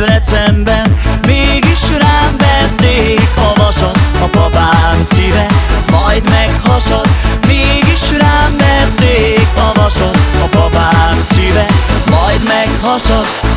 Debrecenben Mégis rám vették a vasat A babám szíve majd meghasad. Mégis rám vették a vasat A babám szíve majd meghasad.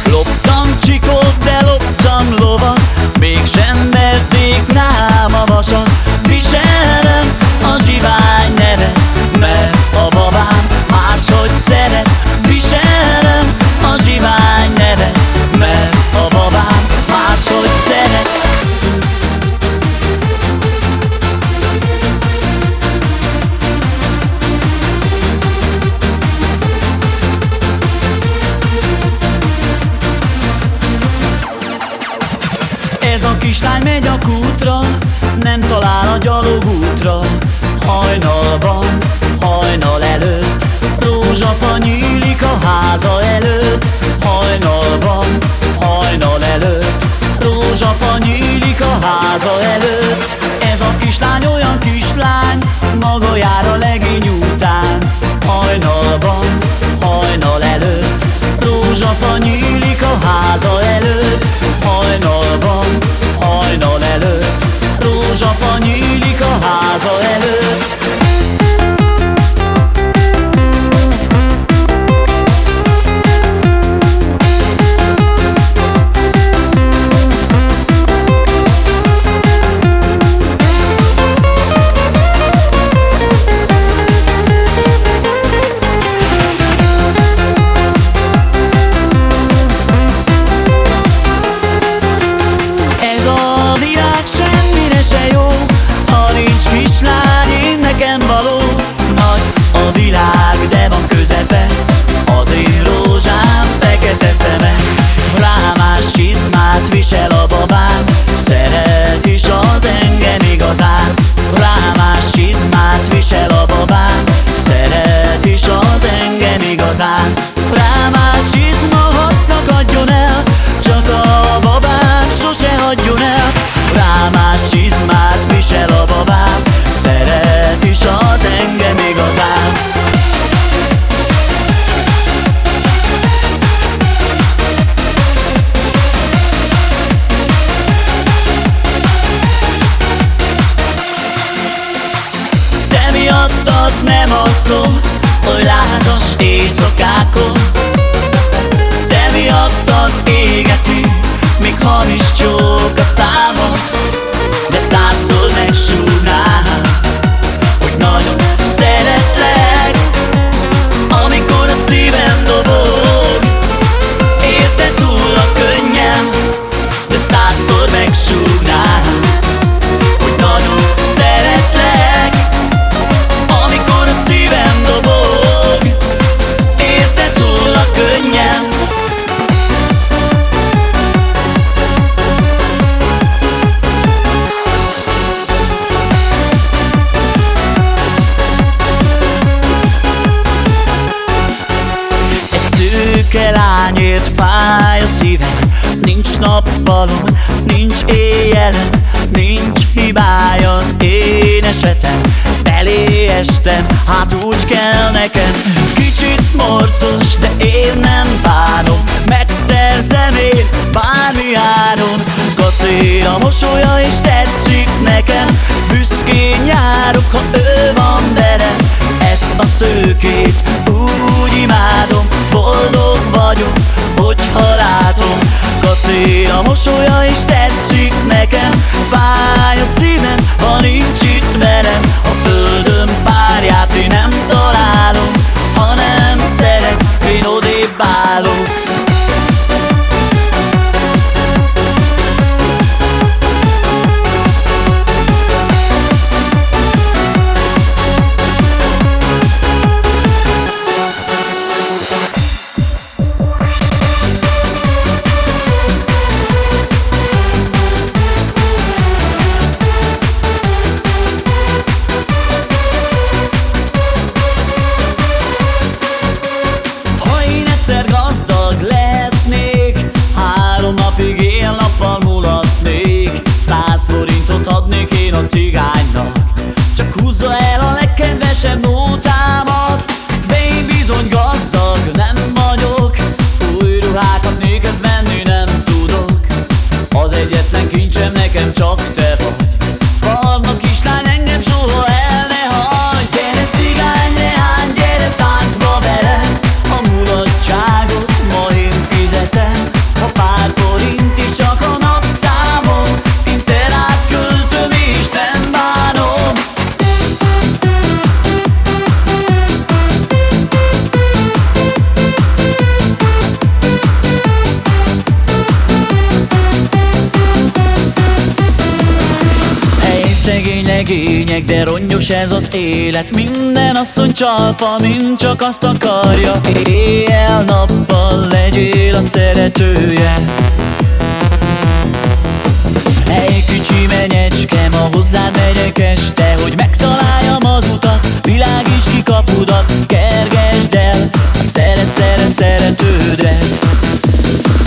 kislány, olyan kislány, maga jár a legény után. Hajnalban, hajnal előtt, rózsafa nyílik a háza előtt. Hajnalban, hajnal előtt. Büszke lányért fáj a szívem. Nincs nappalom, nincs éjjelem Nincs hibája az én esetem. Belé estem, hát úgy kell nekem. Kicsit morcos, de én nem bánom. Megszerzem én bármi áron. Kacér a mosolya és tetszik nekem. Büszkén járok, ha ő van velem. Ezt a szőkét úgy Szegény legények, de rongyos ez az élet. Minden asszony csalpa, mint csak azt akarja. Éjjel-nappal legyél a szeretője. Egy kicsi menyecske, ma hozzád megyek este Hogy megtaláljam az utat, világíts ki kapudat Kergesd el a szere-szere szeretődret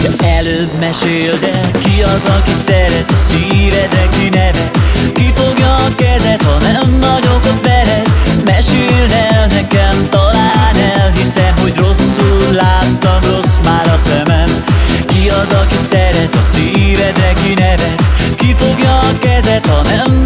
De előbb meséld el, ki az, aki szeret a szívedre, と年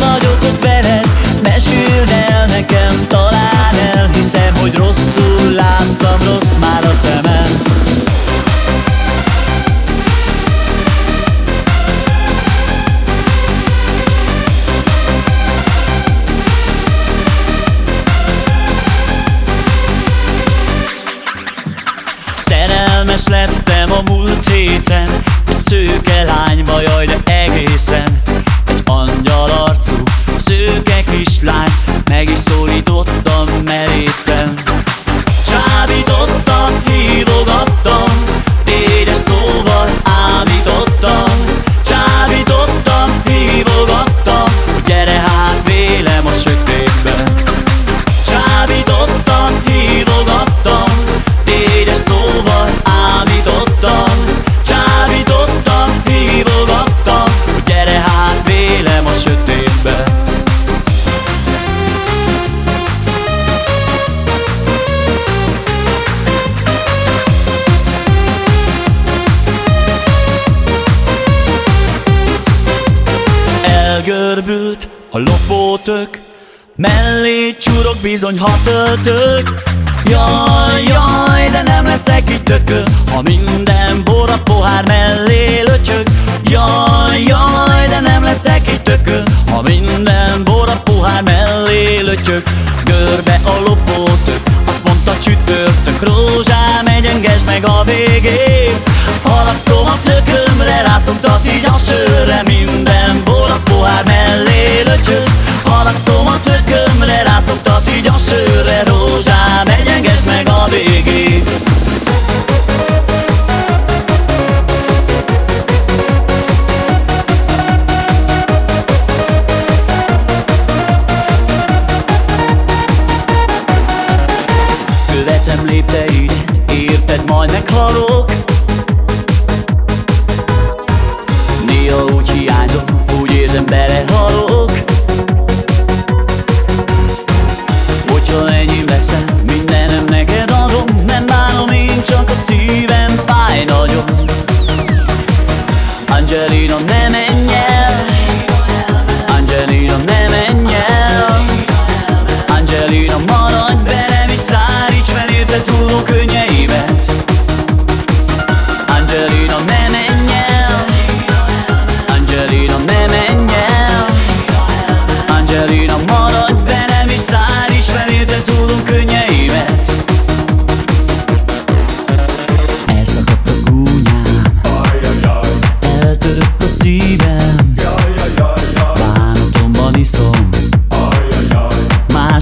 szólítottam merészen Elgörbült a lopótök Mellé csurok bizony hat öltök Jaj, jaj, de nem leszek itt tököl Ha minden bor a pohár mellé löcsög Jaj, jaj, de nem leszek itt tököl Ha minden bor a pohár mellé löcsög Görbe a lopótök Azt mondta csütörtök Rózsám, egyengesd meg a végén. Haragszom a tökömre Rászoktat így a sörre Követem lépteidet, érted, majd meghalok. Néha úgy hiányzom, úgy érzem belehalok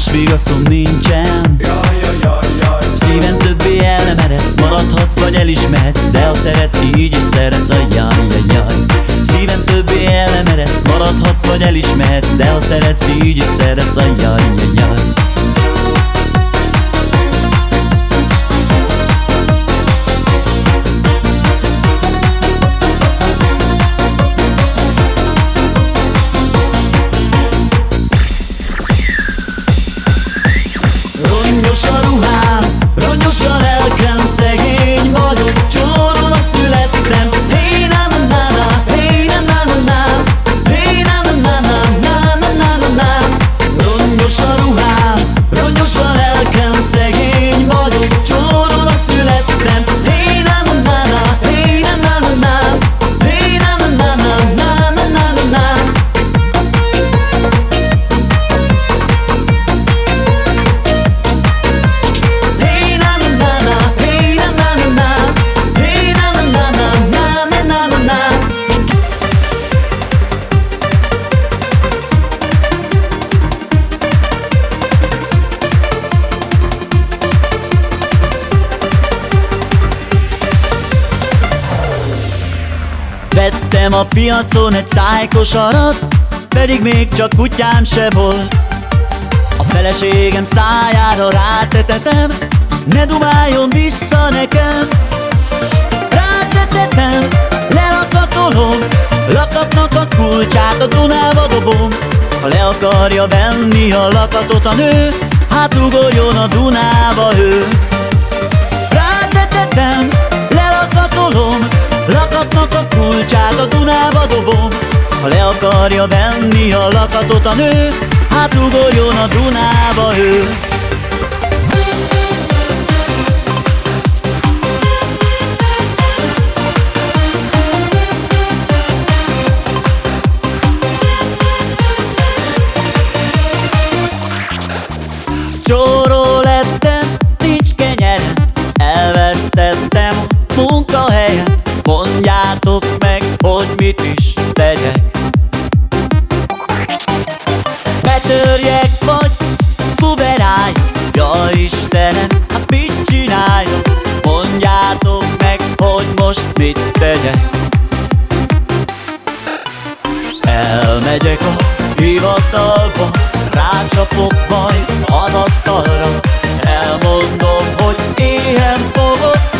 Más vigaszom nincsen. Szívem többé el nem ereszt Maradhatsz vagy elismerhetsz De ha szeretsz így is szeretsz Ajjaj, jaj, jaj Szívem többé el nem ereszt Maradhatsz vagy elismerhetsz De ha szeretsz így is szeretsz Ajjaj, jaj, jaj Vettem a piacon egy szájkosarat Pedig még csak kutyám se volt. A feleségem szájára rátetetem Ne dumáljon vissza nekem. Rátetetem, lelakatolom Lakatnak a kulcsát a Dunába dobom. Ha le akarja venni a lakatot a nő Hát ugorjon a Dunába ő. Rátetetem, lelakatolom Lakatnak a kulcsát a Dunába dobom. Ha le akarja venni a lakatot a nő ugorjon a Dunába ő is tegyek Betörjek vagy buberálj Ja Istenem, hát mit csináljak? Mondjátok meg, hogy most mit tegyek. Elmegyek a hivatalba Rácsapok majd az asztalra. Elmondom, hogy éhen fogok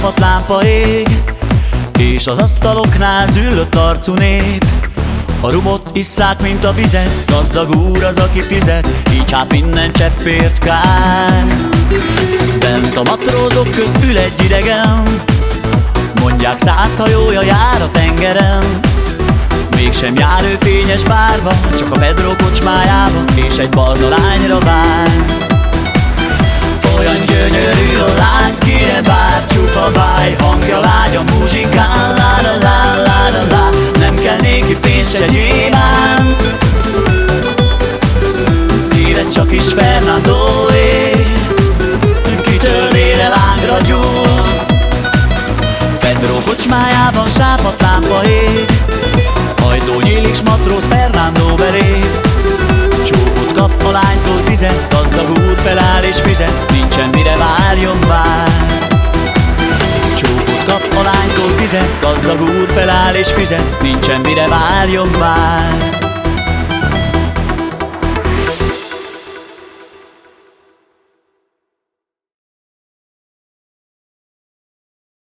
sápat lámpa ég És az asztaloknál züllött arcú nép. A rumot isszák, mint a vizet Gazdag úr az, aki fizet Így hát minden cseppért kár. Bent a matrózok közt ül egy idegen Mondják száz hajója jár a tengeren. Mégsem jár ő fényes bárba Csak a Pedro kocsmájába És egy barna lányra vár olyan gyönyörű. A lány, kire bár csupa báj Hangja lágy a muzsikán, lá la lá lá la lá Nem kell néki pénz se gyémánt Szíve csak is Fernandóé Kitörnére lángra gyúl. Pedro kocsmájában sápat lámpa ég Hajdó nyílik, matróz Fernando Csókot kap a lánytól tizet Gazdag úr feláll és fizet. Nincsen mire várjon már. Csókot kap a lánytól tizet Gazdag úr feláll és fizet. Nincsen mire várjon már